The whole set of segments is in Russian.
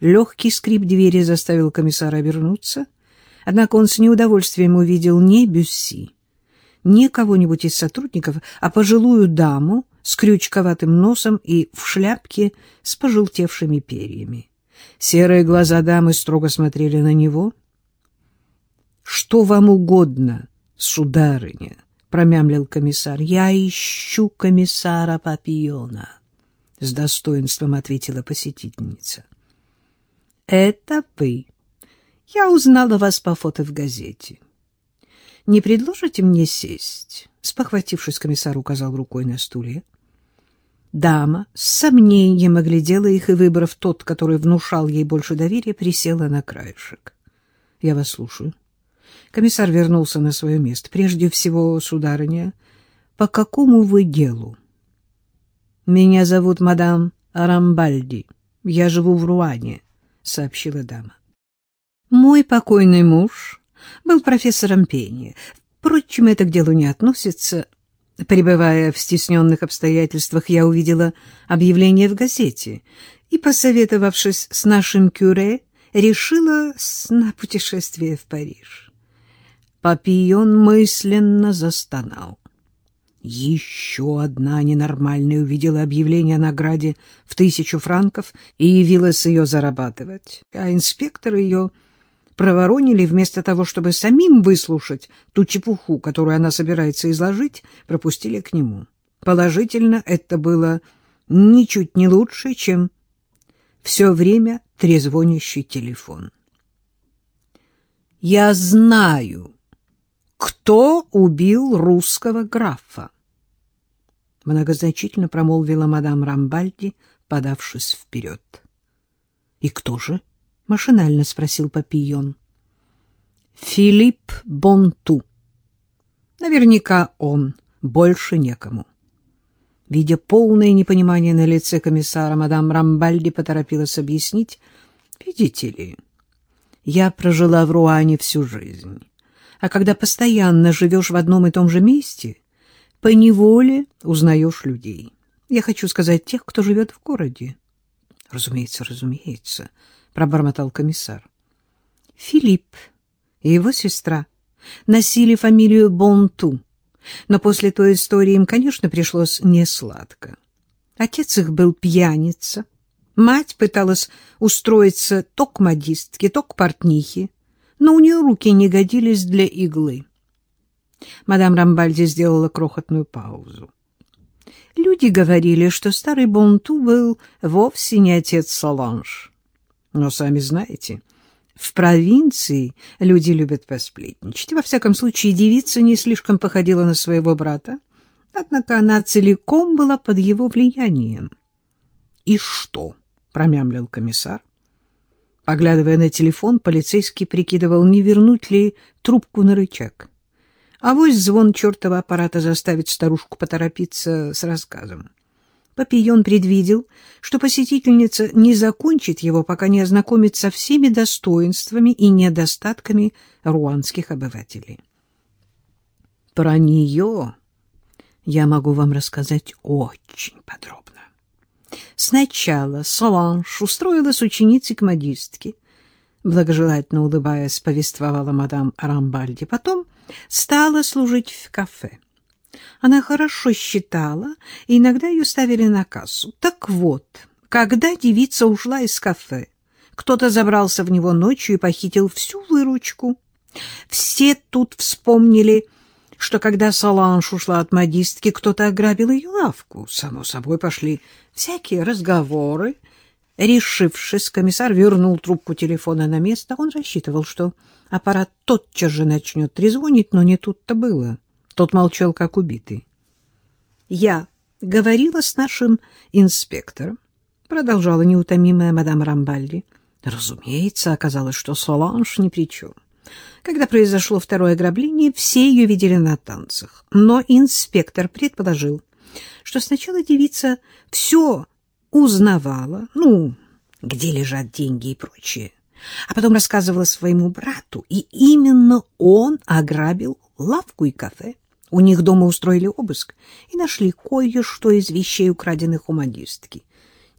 Легкий скрип двери заставил комиссара обернуться, однако он с неудовольствием увидел не Бюсси, не кого-нибудь из сотрудников, а пожилую даму с крючковатым носом и в шляпке с пожелтевшими перьями. Серые глаза дамы строго смотрели на него. — Что вам угодно, сударыня? — промямлил комиссар. — Я ищу комиссара Папиона, — с достоинством ответила посетительница. — Это вы. Я узнала вас по фото в газете. Не предложите мне сесть? Спохватившись, комиссар указал рукой на стулья. Дама с сомнением оглядела их и, выбрав тот, который внушал ей больше доверия, присела на краешек. — Я вас слушаю. Комиссар вернулся на свое место. — Прежде всего, сударыня, по какому вы делу? — Меня зовут мадам Арамбальди. Я живу в Руане, — сообщила дама. — Мой покойный муж был профессором пения. Впрочем, это к делу не относится. — Пребывая в стесненных обстоятельствах, я увидела объявление в газете и, посоветовавшись с нашим кюре, решила на путешествие в Париж. Папион мысленно застонал. Еще одна ненормальная увидела объявление о награде в тысячу франков и явилась ее зарабатывать, а инспектор ее проворонили, вместо того, чтобы самим выслушать ту чепуху, которую она собирается изложить, пропустили к нему. Положительно, это было ничуть не лучше, чем все время трезвонящий телефон. «Я знаю, кто убил русского графа», — многозначительно промолвила мадам Рамбальди, подавшись вперед. «И кто же?» машинально спросил Папион. Филипп Бонту. Наверняка он, больше некому. Видя полное непонимание на лице комиссара, мадам Рамбальди поторопилась объяснить. Видите ли, я прожила в Руане всю жизнь. А когда постоянно живешь в одном и том же месте, поневоле узнаешь людей. Я хочу сказать тех, кто живет в городе. Разумеется, разумеется, — пробормотал комиссар. Филипп и его сестра носили фамилию Бонту, но после той истории им, конечно, пришлось несладко. Отец их был пьяница, мать пыталась устроиться то к модистке, то к портнихе, но у нее руки не годились для иглы. Мадам Рамбальди сделала крохотную паузу. Люди говорили, что старый Бонту был вовсе не отец Соланж. Но сами знаете, в провинции люди любят посплетничать. Во всяком случае, девица не слишком походила на своего брата, однако она целиком была под его влиянием. — И что? — промямлил комиссар. Поглядывая на телефон, полицейский прикидывал, не вернуть ли трубку на рычаг. А вось звон чертова аппарата заставит старушку поторопиться с рассказом. Папион предвидел, что посетительница не закончит его, пока не ознакомит со всеми достоинствами и недостатками руанских обывателей. Про нее я могу вам рассказать очень подробно. Сначала Соланж устроилась ученицей к модистке, благожелательно улыбаясь, повествовала мадам Рамбальди. Потом стала служить в кафе. Она хорошо считала, и иногда ее ставили на кассу. Так вот, когда девица ушла из кафе, кто-то забрался в него ночью и похитил всю выручку. Все тут вспомнили, что когда Соланж ушла от модистки, кто-то ограбил ее лавку. Само собой пошли всякие разговоры. Решившись, комиссар вернул трубку телефона на место. Он рассчитывал, что аппарат тотчас же начнет трезвонить, но не тут-то было. Тот молчал, как убитый. «Я говорила с нашим инспектором», — продолжала неутомимая мадам Рамбальди. Разумеется, оказалось, что Соланж ни при чем. Когда произошло второе ограбление, все ее видели на танцах. Но инспектор предположил, что сначала девица все узнавала, ну, где лежат деньги и прочее, а потом рассказывала своему брату, и именно он ограбил лавку и кафе. У них дома устроили обыск и нашли кое-что из вещей, украденных у модистки.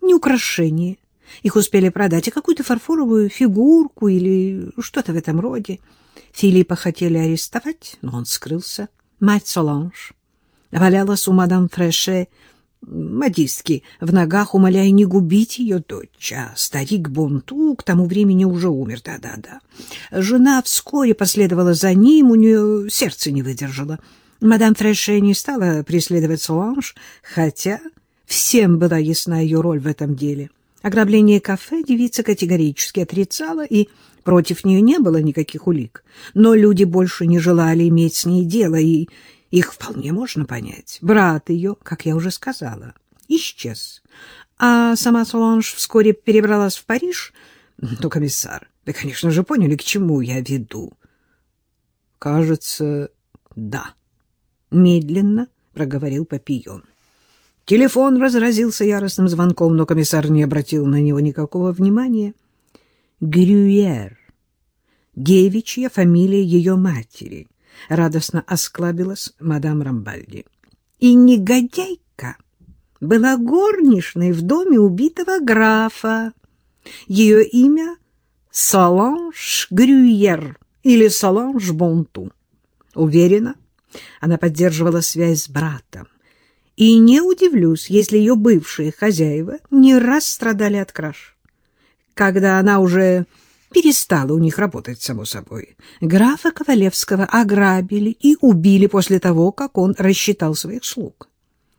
Не украшения, Их успели продать, и какую-то фарфоровую фигурку или что-то в этом роде. Филиппа хотели арестовать, но он скрылся. Мать Соланж валялась у мадам Фреше, модистки, в ногах, умоляя не губить ее дочь, а старик Бонту к тому времени уже умер, да-да-да. Жена вскоре последовала за ним, у нее сердце не выдержало. Мадам Фреше не стала преследовать Соланж, хотя всем была ясна ее роль в этом деле. Ограбление кафе девица категорически отрицала, и против нее не было никаких улик. Но люди больше не желали иметь с ней дело, и их вполне можно понять. Брат ее, как я уже сказала, исчез. А сама Соланж вскоре перебралась в Париж. Ну, комиссар, вы, конечно же, поняли, к чему я веду. Кажется, да. Медленно проговорил Папион. Телефон разразился яростным звонком, но комиссар не обратил на него никакого внимания. Грюер. Девичья фамилия ее матери —— радостно осклабилась мадам Рамбальди. И негодяйка была горничной в доме убитого графа. Ее имя Саланж Грюйер или Саланж Бонту. Уверена, она поддерживала связь с братом. И не удивлюсь, если ее бывшие хозяева не раз страдали от краж. Когда она уже перестала у них работать, само собой. Графа Ковалевского ограбили и убили после того, как он рассчитал своих слуг.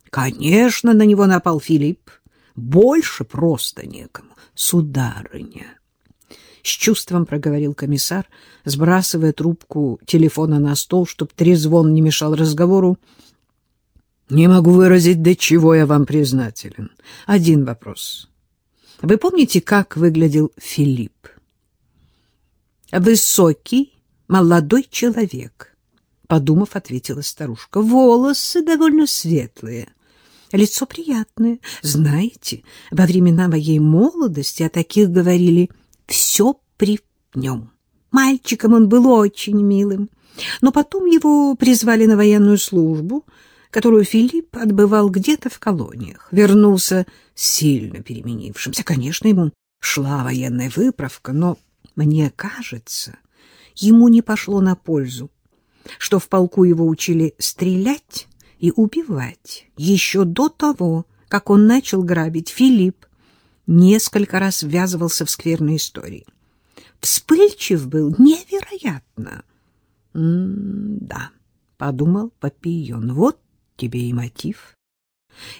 Конечно, на него напал Филипп. Больше просто некому. Сударыня. С чувством проговорил комиссар, сбрасывая трубку телефона на стол, чтобы трезвон не мешал разговору. Не могу выразить, до чего я вам признателен. Один вопрос. Вы помните, как выглядел Филипп? Высокий, молодой человек, подумав, ответила старушка. Волосы довольно светлые, лицо приятное. Знаете, во времена моей молодости о таких говорили «все при нем». Мальчиком он был очень милым, но потом его призвали на военную службу, которую Филипп отбывал где-то в колониях. Вернулся сильно переменившимся. Конечно, ему шла военная выправка, но мне кажется, ему не пошло на пользу, что в полку его учили стрелять и убивать. Еще до того, как он начал грабить, Филипп несколько раз ввязывался в скверные истории. Вспыльчив был невероятно. «М-да», — подумал Папион, — «вот тебе и мотив».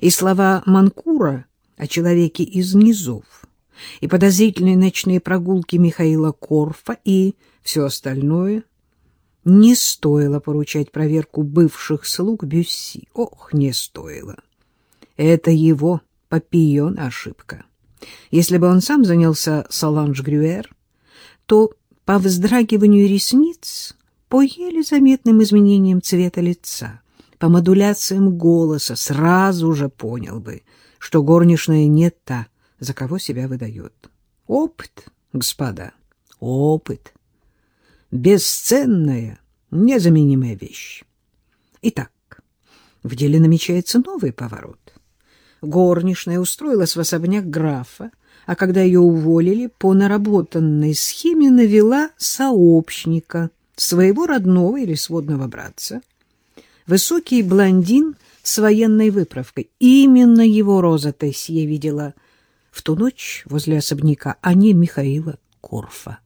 И слова Манкура о человеке из низов — и подозрительные ночные прогулки Михаила Корфа и все остальное. Не стоило поручать проверку бывших слуг Бюсси. Ох, не стоило. Это его папион ошибка. Если бы он сам занялся Саланж Грюэр, то по вздрагиванию ресниц, по еле заметным изменениям цвета лица, по модуляциям голоса сразу же понял бы, что горничная не та, за кого себя выдает. Опыт, господа, опыт. Бесценная, незаменимая вещь. Итак, в деле намечается новый поворот. Горничная устроилась в особняк графа, а когда ее уволили, по наработанной схеме навела сообщника, своего родного или сводного братца. Высокий блондин с военной выправкой. Именно его Роза Тесье видела в ту ночь возле особняка, а не Михаила Корфа.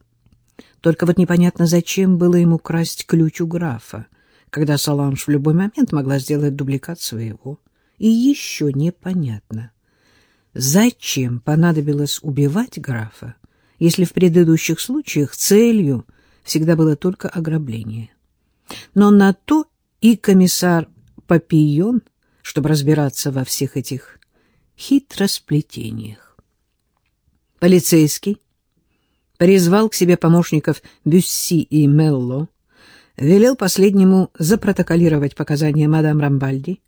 Только вот непонятно, зачем было ему красть ключ у графа, когда Саланж в любой момент могла сделать дубликат своего. И еще непонятно, зачем понадобилось убивать графа, если в предыдущих случаях целью всегда было только ограбление. Но на то и комиссар Папион, чтобы разбираться во всех этих хитросплетениях. Полицейский призвал к себе помощников Бюсси и Мелло, велел последнему запротоколировать показания мадам Рамбальди,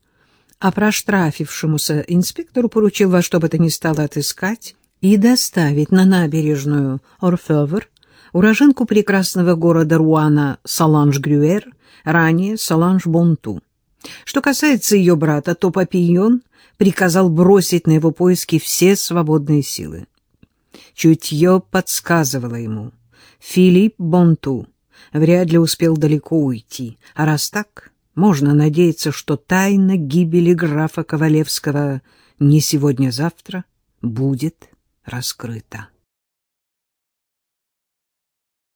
а проштрафившемуся инспектору поручил во что бы то ни стало отыскать и доставить на набережную Орфевр уроженку прекрасного города Руана Саланж-Грюэр, ранее Саланж-Бонту. Что касается ее брата, то Папийон приказал бросить на его поиски все свободные силы. Чутье подсказывало ему. Филипп Бонту вряд ли успел далеко уйти, а раз так, можно надеяться, что тайна гибели графа Ковалевского не сегодня-завтра будет раскрыта.